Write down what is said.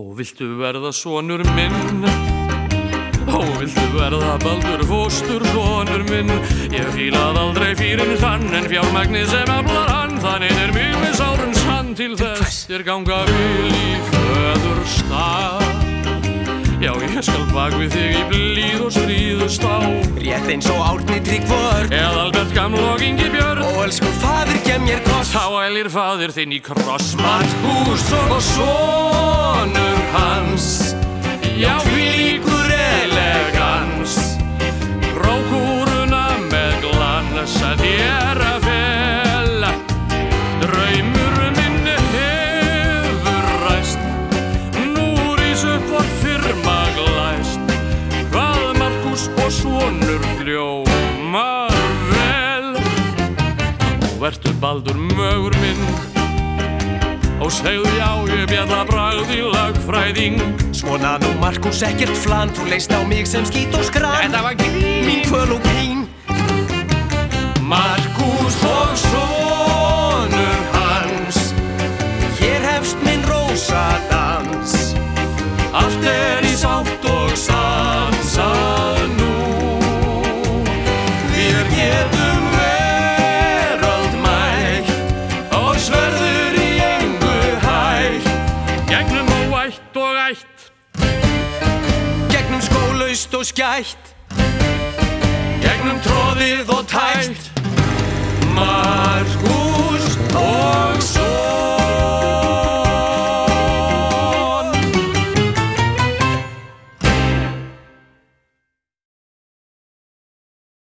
Ó, viltu verða sonur minn? Ó, viltu verða baldur fóstur sonur minn? Ég fílað aldrei fyrir hann en fjármagnið sem aflar hann Þannig er mjög með sárens hann til þess þér ganga vil í föður stað Já, ég skal bak við þig í blíð og stríðust á Rétt eins og árni tryggvörn. Eða Albert gaml og Ingi Björn. Og elsku fadir gem mér koss Þá ælir fadir þinn í kross Markús og sonur hans. Já, líkur elegans. Rókúruna með glans að ég að fel Draumur minn hefur ræst. Nú rís upp vor firma glæst. Hvað Markús og sonur hljómar vel. Vertu baldur mögur minn Og segðu já, ég bjalla bragð í lagfræðing. Svona nú Markus ekkert flan. Þú leist á mig sem skít og skrann Þetta var grín. Mín kvöl og pín Markús og sonur hans. Hér hefst minn rósadans. Allt er í sátt og sansað nú. Við getum veröld hætt. Gegnum skólaust og skætt. Gegnum tróðið og tætt Margur